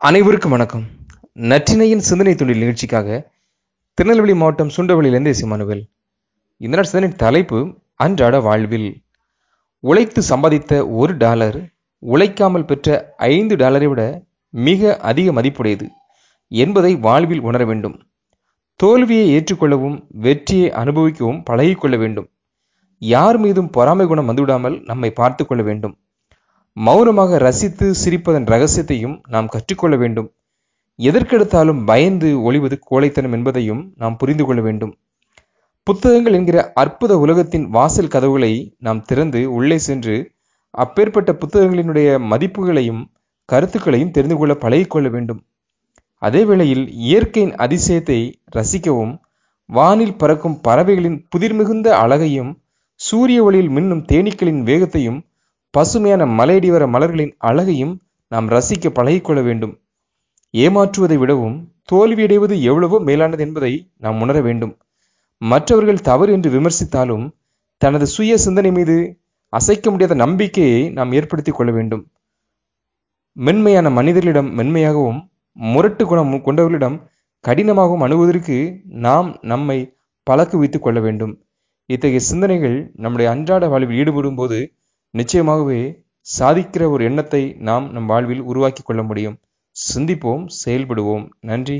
அனைவருக்கும் வணக்கம். நற்றினையின் சிந்தனை தொழில் நிகழ்ச்சிக்காக திருநெல்வேலி மாவட்டம் சுண்டவளியிலிருந்து சிமானுவேல் இந்த நாள் சிந்தனை தலைப்பு அன்றாட வாழ்வில். உழைத்து சம்பாதித்த ஒரு டாலர் உழைக்காமல் பெற்ற ஐந்து டாலரை விட மிக அதிக மதிப்புடையது என்பதை வாழ்வில் உணர வேண்டும். தோல்வியை ஏற்றுக்கொள்ளவும் வெற்றியை அனுபவிக்கவும் பழகிக்கொள்ள வேண்டும். யார் மீதும் பொறாமை குணம் வந்துவிடாமல் நம்மை பார்த்து கொள்ள வேண்டும். மௌனமாக ரசித்து சிரிப்பதன் ரகசியத்தையும் நாம் கற்றுக்கொள்ள வேண்டும். எதற்கெடுத்தாலும் பயந்து ஒளிவது கோழைத்தனம் என்பதையும் நாம் புரிந்து கொள்ள வேண்டும். புத்தகங்கள் என்கிற அற்புத உலகத்தின் வாசல் கதவுகளை நாம் திறந்து உள்ளே சென்று அப்பேற்பட்ட புத்தகங்களினுடைய மதிப்புகளையும் கருத்துக்களையும் தெரிந்து கொள்ள பழகிக்கொள்ள வேண்டும். அதே வேளையில் இயற்கையின் அதிசயத்தை ரசிக்கவும் வானில் பறக்கும் பறவைகளின் புதிர்மிகுந்த அழகையும் சூரிய ஒளியில் மின்னும் தேனீக்களின் வேகத்தையும் பசுமையான மலையடிவர மலர்களின் அழகையும் நாம் ரசிக்க பழகிக்கொள்ள வேண்டும். ஏமாற்றுவதை விடவும் தோல்வியடைவது எவ்வளவோ மேலானது என்பதை நாம் உணர வேண்டும். மற்றவர்கள் தவறு என்று விமர்சித்தாலும் தனது சுய சிந்தனை மீது அசைக்க முடியாத நம்பிக்கையை நாம் ஏற்படுத்திக் கொள்ள வேண்டும். மென்மையான மனிதர்களிடம் மென்மையாகவும் முரட்டு குணம் கொண்டவர்களிடம் கடினமாகவும் அணுவதற்கு நாம் நம்மை பழக்கு வைத்துக் கொள்ள வேண்டும். இத்தகைய சிந்தனைகள் நம்முடைய அன்றாட வாழ்வில் ஈடுபடும் போது நிச்சயமாகவே சாதிக்கிற ஒரு எண்ணத்தை நாம் நம் வாழ்வில் உருவாக்கி கொள்ள முடியும். சிந்திப்போம் செயல்படுவோம். நன்றி.